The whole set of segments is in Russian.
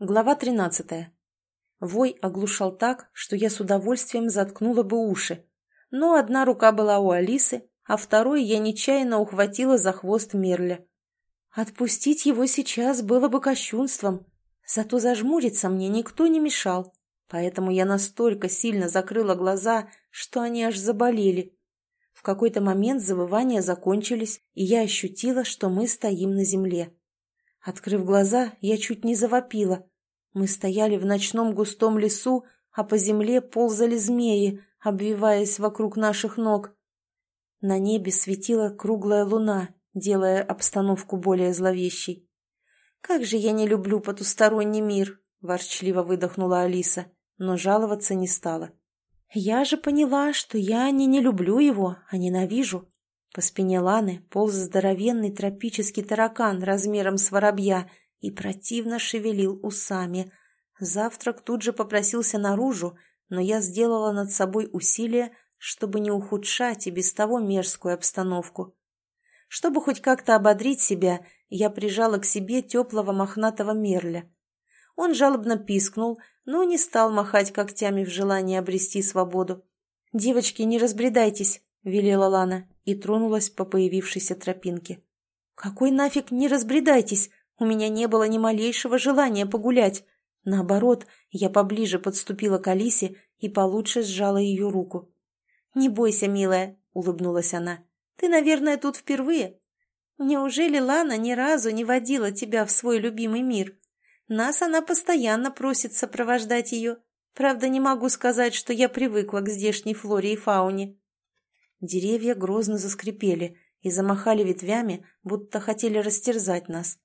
Глава 13. Вой оглушал так, что я с удовольствием заткнула бы уши. Но одна рука была у Алисы, а второй я нечаянно ухватила за хвост Мерля. Отпустить его сейчас было бы кощунством, зато зажмуриться мне никто не мешал, поэтому я настолько сильно закрыла глаза, что они аж заболели. В какой-то момент завывания закончились, и я ощутила, что мы стоим на земле. Открыв глаза, я чуть не завопила. Мы стояли в ночном густом лесу, а по земле ползали змеи, обвиваясь вокруг наших ног. На небе светила круглая луна, делая обстановку более зловещей. «Как же я не люблю потусторонний мир!» – ворчливо выдохнула Алиса, но жаловаться не стала. «Я же поняла, что я не не люблю его, а ненавижу. По спине Ланы полз здоровенный тропический таракан размером с воробья и противно шевелил усами. Завтрак тут же попросился наружу, но я сделала над собой усилие, чтобы не ухудшать и без того мерзкую обстановку. Чтобы хоть как-то ободрить себя, я прижала к себе теплого мохнатого мерля. Он жалобно пискнул, но не стал махать когтями в желании обрести свободу. «Девочки, не разбредайтесь», — велела Лана и тронулась по появившейся тропинке. «Какой нафиг не разбредайтесь? У меня не было ни малейшего желания погулять. Наоборот, я поближе подступила к Алисе и получше сжала ее руку. «Не бойся, милая», — улыбнулась она. «Ты, наверное, тут впервые. Неужели Лана ни разу не водила тебя в свой любимый мир? Нас она постоянно просит сопровождать ее. Правда, не могу сказать, что я привыкла к здешней флоре и фауне». Деревья грозно заскрипели и замахали ветвями, будто хотели растерзать нас.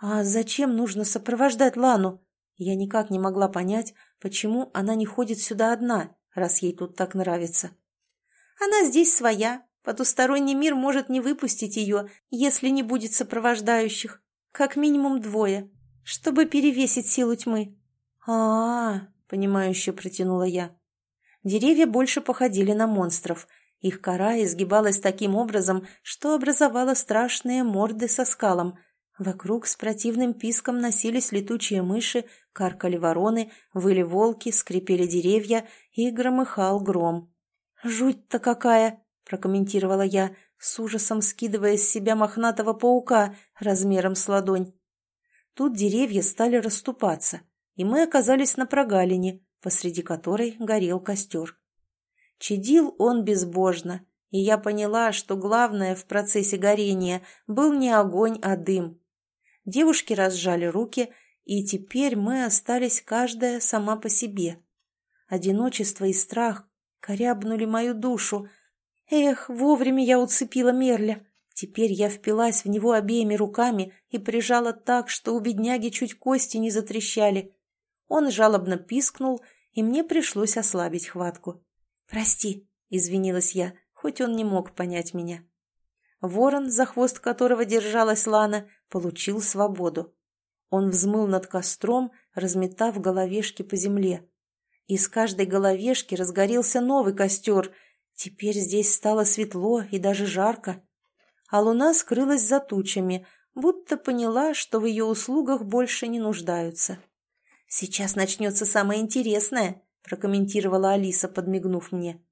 «А зачем нужно сопровождать Лану?» Я никак не могла понять, почему она не ходит сюда одна, раз ей тут так нравится. «Она здесь своя. Потусторонний мир может не выпустить ее, если не будет сопровождающих. Как минимум двое, чтобы перевесить силу тьмы». «А-а-а», — понимающе протянула я. Деревья больше походили на монстров — их кора изгибалась таким образом, что образовала страшные морды со скалом. Вокруг с противным писком носились летучие мыши, каркали вороны, выли волки, скрипели деревья и громыхал гром. «Жуть-то какая!» – прокомментировала я, с ужасом скидывая с себя мохнатого паука размером с ладонь. Тут деревья стали расступаться, и мы оказались на прогалине, посреди которой горел костер. Чадил он безбожно, и я поняла, что главное в процессе горения был не огонь, а дым. Девушки разжали руки, и теперь мы остались каждая сама по себе. Одиночество и страх корябнули мою душу. Эх, вовремя я уцепила Мерля. Теперь я впилась в него обеими руками и прижала так, что у бедняги чуть кости не затрещали. Он жалобно пискнул, и мне пришлось ослабить хватку. «Прости», — извинилась я, хоть он не мог понять меня. Ворон, за хвост которого держалась Лана, получил свободу. Он взмыл над костром, разметав головешки по земле. Из каждой головешки разгорелся новый костер. Теперь здесь стало светло и даже жарко. А луна скрылась за тучами, будто поняла, что в ее услугах больше не нуждаются. «Сейчас начнется самое интересное», — прокомментировала Алиса, подмигнув мне.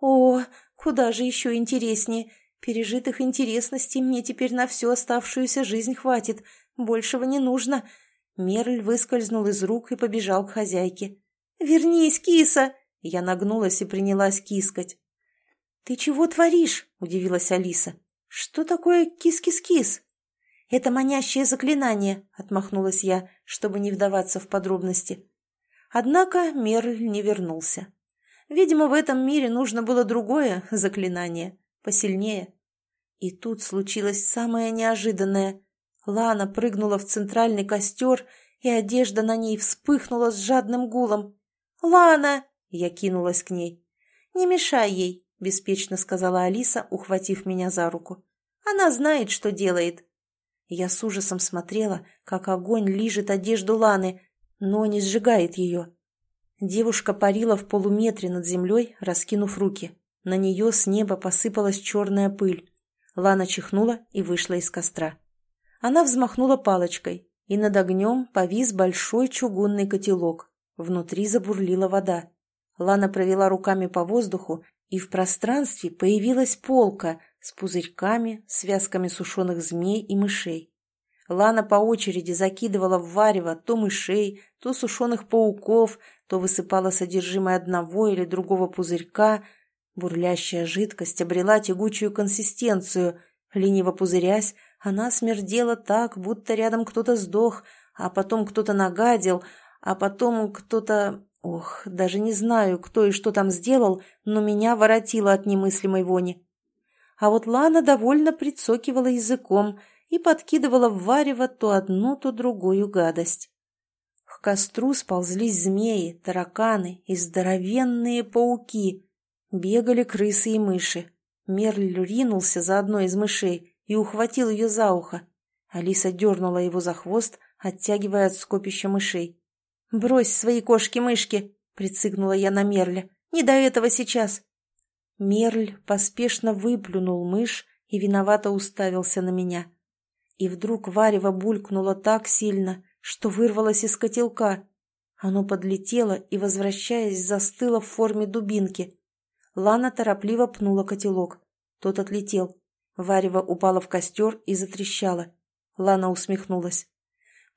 «О, куда же еще интереснее! Пережитых интересностей мне теперь на всю оставшуюся жизнь хватит. Большего не нужно». Мерль выскользнул из рук и побежал к хозяйке. «Вернись, киса!» Я нагнулась и принялась кискать. «Ты чего творишь?» – удивилась Алиса. «Что такое кис-кис-кис?» «Это манящее заклинание», – отмахнулась я, чтобы не вдаваться в подробности. Однако Мерль не вернулся. Видимо, в этом мире нужно было другое заклинание, посильнее. И тут случилось самое неожиданное. Лана прыгнула в центральный костер, и одежда на ней вспыхнула с жадным гулом. «Лана!» — я кинулась к ней. «Не мешай ей», — беспечно сказала Алиса, ухватив меня за руку. «Она знает, что делает». Я с ужасом смотрела, как огонь лижет одежду Ланы, но не сжигает ее. Девушка парила в полуметре над землей, раскинув руки. На нее с неба посыпалась черная пыль. Лана чихнула и вышла из костра. Она взмахнула палочкой, и над огнем повис большой чугунный котелок. Внутри забурлила вода. Лана провела руками по воздуху, и в пространстве появилась полка с пузырьками, связками сушеных змей и мышей. Лана по очереди закидывала в варево то мышей, то сушеных пауков, то высыпала содержимое одного или другого пузырька. Бурлящая жидкость обрела тягучую консистенцию. Лениво пузырясь, она смердела так, будто рядом кто-то сдох, а потом кто-то нагадил, а потом кто-то... Ох, даже не знаю, кто и что там сделал, но меня воротило от немыслимой вони. А вот Лана довольно прицокивала языком и подкидывала в варево то одну, то другую гадость. К костру сползлись змеи, тараканы и здоровенные пауки. Бегали крысы и мыши. Мерль ринулся за одной из мышей и ухватил ее за ухо. Алиса дернула его за хвост, оттягивая от скопища мышей. «Брось свои кошки-мышки!» — прицикнула я на Мерля. «Не до этого сейчас!» Мерль поспешно выплюнул мышь и виновато уставился на меня. И вдруг варево булькнуло так сильно, что вырвалось из котелка. Оно подлетело и, возвращаясь, застыло в форме дубинки. Лана торопливо пнула котелок. Тот отлетел. Варево упало в костер и затрещало. Лана усмехнулась.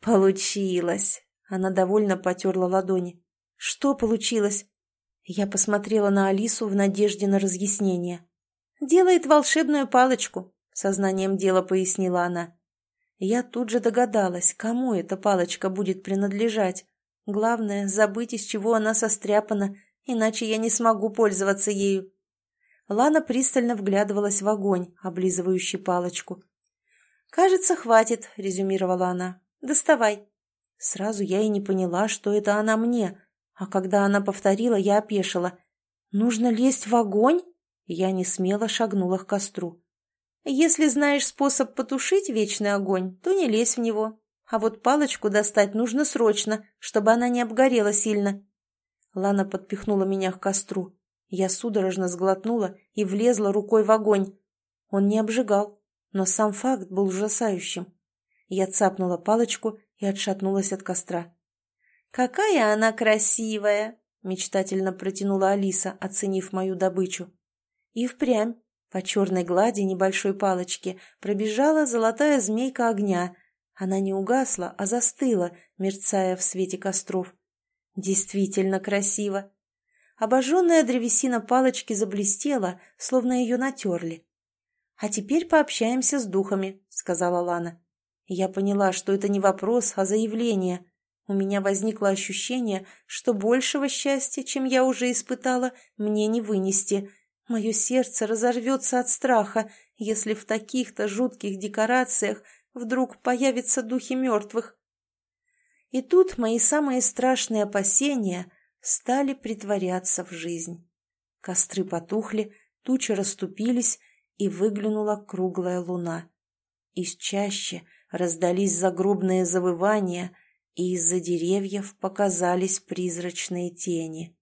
«Получилось!» Она довольно потерла ладони. «Что получилось?» Я посмотрела на Алису в надежде на разъяснение. «Делает волшебную палочку», — сознанием дела пояснила она. Я тут же догадалась, кому эта палочка будет принадлежать. Главное, забыть, из чего она состряпана, иначе я не смогу пользоваться ею. Лана пристально вглядывалась в огонь, облизывающий палочку. «Кажется, хватит», — резюмировала она. «Доставай». Сразу я и не поняла, что это она мне, а когда она повторила, я опешила. «Нужно лезть в огонь?» Я не смело шагнула к костру. «Если знаешь способ потушить вечный огонь, то не лезь в него. А вот палочку достать нужно срочно, чтобы она не обгорела сильно». Лана подпихнула меня к костру. Я судорожно сглотнула и влезла рукой в огонь. Он не обжигал, но сам факт был ужасающим. Я цапнула палочку и отшатнулась от костра. «Какая она красивая!» — мечтательно протянула Алиса, оценив мою добычу. И впрямь по черной глади небольшой палочки пробежала золотая змейка огня. Она не угасла, а застыла, мерцая в свете костров. Действительно красиво. Обожженная древесина палочки заблестела, словно ее натерли. «А теперь пообщаемся с духами», — сказала Лана. Я поняла, что это не вопрос, а заявление. У меня возникло ощущение, что большего счастья, чем я уже испытала, мне не вынести. Мое сердце разорвется от страха, если в таких-то жутких декорациях вдруг появятся духи мертвых. И тут мои самые страшные опасения стали притворяться в жизнь. Костры потухли, тучи расступились, и выглянула круглая луна. Из чаще раздались загробные завывания, и из-за деревьев показались призрачные тени.